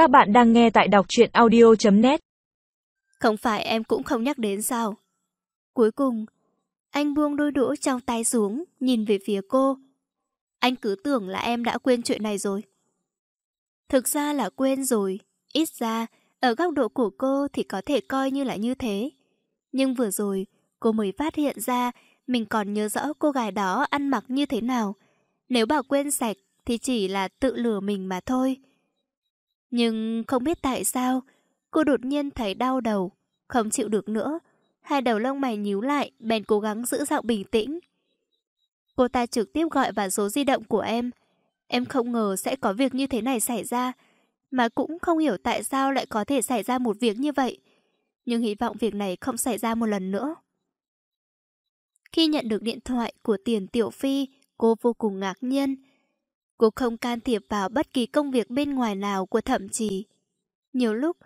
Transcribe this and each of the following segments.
Các bạn đang nghe tại đọc truyện audio.net Không phải em cũng không nhắc đến sao? Cuối cùng, anh buông đôi đũa trong tay xuống, nhìn về phía cô. Anh cứ tưởng là em đã quên chuyện này rồi. Thực ra là quên rồi, ít ra, ở góc độ của cô thì có thể coi như là như thế. Nhưng vừa rồi, cô mới phát hiện ra mình còn nhớ rõ cô gái đó ăn mặc như thế nào. Nếu bảo quên sạch thì chỉ là tự lừa mình mà thôi. Nhưng không biết tại sao, cô đột nhiên thấy đau đầu, không chịu được nữa. Hai đầu lông mày nhíu lại, bèn cố gắng giữ giọng bình tĩnh. Cô ta trực tiếp gọi vào số di động của em. Em không ngờ sẽ có việc như thế này xảy ra, mà cũng không hiểu tại sao lại có thể xảy ra một việc như vậy. Nhưng hy vọng việc này không xảy ra một lần nữa. Khi nhận được điện thoại của tiền tiểu phi, cô vô cùng ngạc nhiên. Cô không can thiệp vào bất kỳ công việc bên ngoài nào của thậm chí. Nhiều lúc,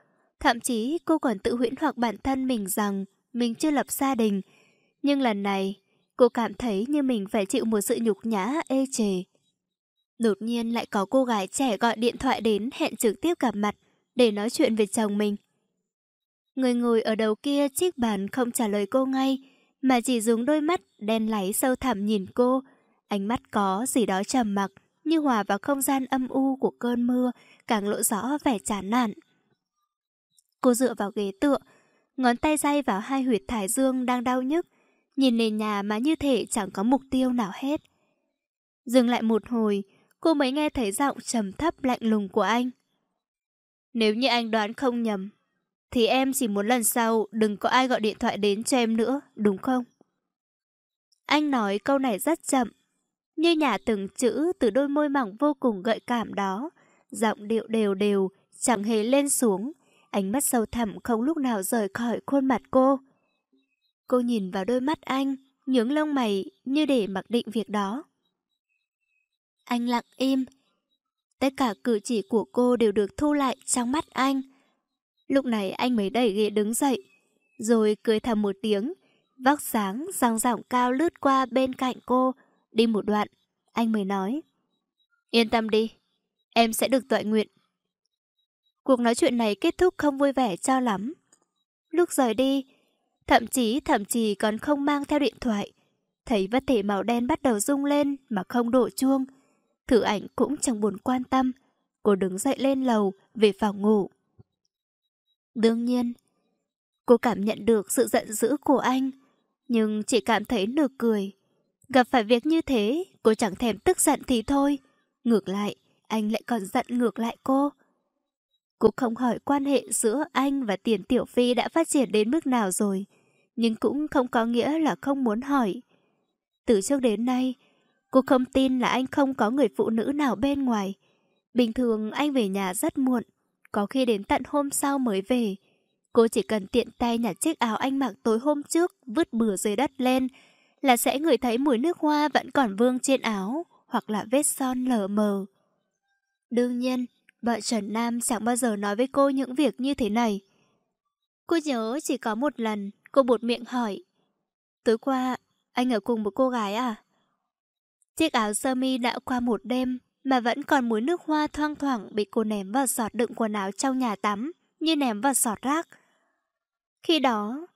thậm chí cô còn tự huyễn hoặc bản thân mình rằng mình chưa lập gia đình. Nhưng lần này, cô cảm thấy như mình phải chịu một sự nhục nhã ê chề. Đột nhiên lại có cô gái trẻ gọi điện thoại đến hẹn trực tiếp gặp mặt để nói chuyện về chồng mình. Người ngồi ở đầu kia chiếc bàn không trả lời cô ngay, mà chỉ dùng đôi mắt đen láy sâu thẳm nhìn cô. Ánh mắt có gì đó trầm mặc, như hòa vào không gian âm u của cơn mưa, càng lộ rõ vẻ chán nản. Cô dựa vào ghế tựa, ngón tay day vào hai huyệt thái dương đang đau nhức, nhìn nền nhà mà như thể chẳng có mục tiêu nào hết. Dừng lại một hồi, cô mới nghe thấy giọng trầm thấp lạnh lùng của anh. Nếu như anh đoán không nhầm, thì em chỉ muốn lần sau đừng có ai gọi điện thoại đến cho em nữa, đúng không? Anh nói câu này rất chậm, như nhả từng chữ từ đôi môi mỏng vô cùng gợi cảm đó. Giọng điệu đều đều, chẳng hề lên xuống, ánh mắt sâu thẳm không lúc nào rời khỏi khuôn mặt cô. Cô nhìn vào đôi mắt anh, nhướng lông mày như để mặc định việc đó. Anh lặng im. Tất cả cử chỉ của cô đều được thu lại trong mắt anh. Lúc này anh mới đẩy ghế đứng dậy, rồi cười thầm một tiếng, vóc sáng, răng giọng cao lướt qua bên cạnh cô, Đi một đoạn, anh mới nói. Yên tâm đi, em sẽ được tọa nguyện. Cuộc nói chuyện này kết thúc không vui vẻ cho lắm. Lúc rời đi, thậm chí thậm chí còn không mang theo điện thoại. Thấy vật thể màu đen bắt đầu rung lên mà không đổ chuông. Thử ảnh cũng chẳng buồn quan tâm. Cô đứng dậy lên lầu về phòng ngủ. Đương nhiên, cô cảm nhận được sự giận dữ của anh, nhưng chỉ cảm thấy nực cười. Gặp phải việc như thế, cô chẳng thèm tức giận thì thôi. Ngược lại, anh lại còn giận ngược lại cô. Cô không hỏi quan hệ giữa anh và Tiền Tiểu Phi đã phát triển đến mức nào rồi, nhưng cũng không có nghĩa là không muốn hỏi. Từ trước đến nay, cô không tin là anh không có người phụ nữ nào bên ngoài. Bình thường anh về nhà rất muộn, có khi đến tận hôm sau mới về. Cô chỉ cần tiện tay nhặt chiếc áo anh mặc tối hôm trước, vứt bừa dưới đất lên, là sẽ ngửi thấy mùi nước hoa vẫn còn vương trên áo hoặc là vết son lờ mờ. Đương nhiên, vợ Trần Nam chẳng bao giờ nói với cô những việc như thế này. Cô nhớ chỉ có một lần, cô bột miệng hỏi. Tối qua, anh ở cùng một cô gái à? Chiếc áo sơ mi đã qua một đêm mà vẫn còn mùi nước hoa thoang thoảng bị cô ném vào giọt đựng quần áo trong nhà tắm, như ném vào giọt rác. Khi đó,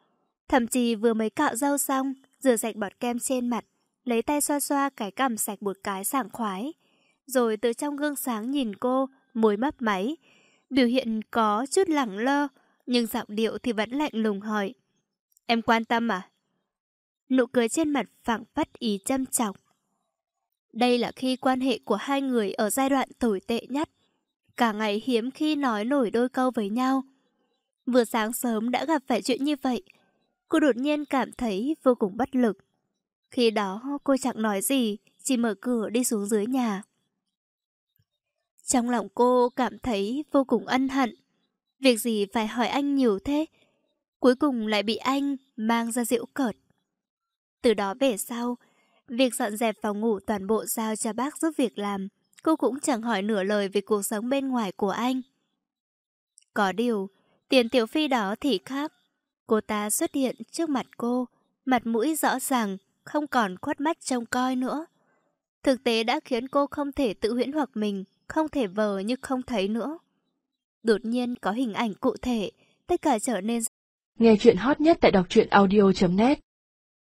thậm chí vừa mới cạo râu xong, rửa sạch bọt kem trên mặt, lấy tay xoa xoa cái cằm sạch một cái sảng khoái. Rồi từ trong gương sáng nhìn cô, môi mấp máy. Biểu hiện có chút lẳng lơ, nhưng giọng điệu thì vẫn lạnh lùng hỏi. Em quan tâm à? Nụ cười trên mặt phẳng phất ý châm chọc. Đây là khi quan hệ của hai người ở giai đoạn tồi tệ nhất. Cả ngày hiếm khi nói nổi đôi câu với nhau. Vừa sáng sớm đã gặp phải chuyện như vậy, cô đột nhiên cảm thấy vô cùng bất lực. Khi đó cô chẳng nói gì, chỉ mở cửa đi xuống dưới nhà. Trong lòng cô cảm thấy vô cùng ân hận. Việc gì phải hỏi anh nhiều thế? Cuối cùng lại bị anh mang ra diễu cợt. Từ đó về sau, việc dọn dẹp phòng ngủ toàn bộ giao cho bác giúp việc làm. Cô cũng chẳng hỏi nửa lời về cuộc sống bên ngoài của anh. Có điều, tiền tiểu phi đó thì khác. Cô ta xuất hiện trước mặt cô, mặt mũi rõ ràng, không còn khuất mắt trông coi nữa. Thực tế đã khiến cô không thể tự huyễn hoặc mình, không thể vờ như không thấy nữa. Đột nhiên có hình ảnh cụ thể, tất cả trở nên... Nghe chuyện hot nhất tại đọc truyện audio.net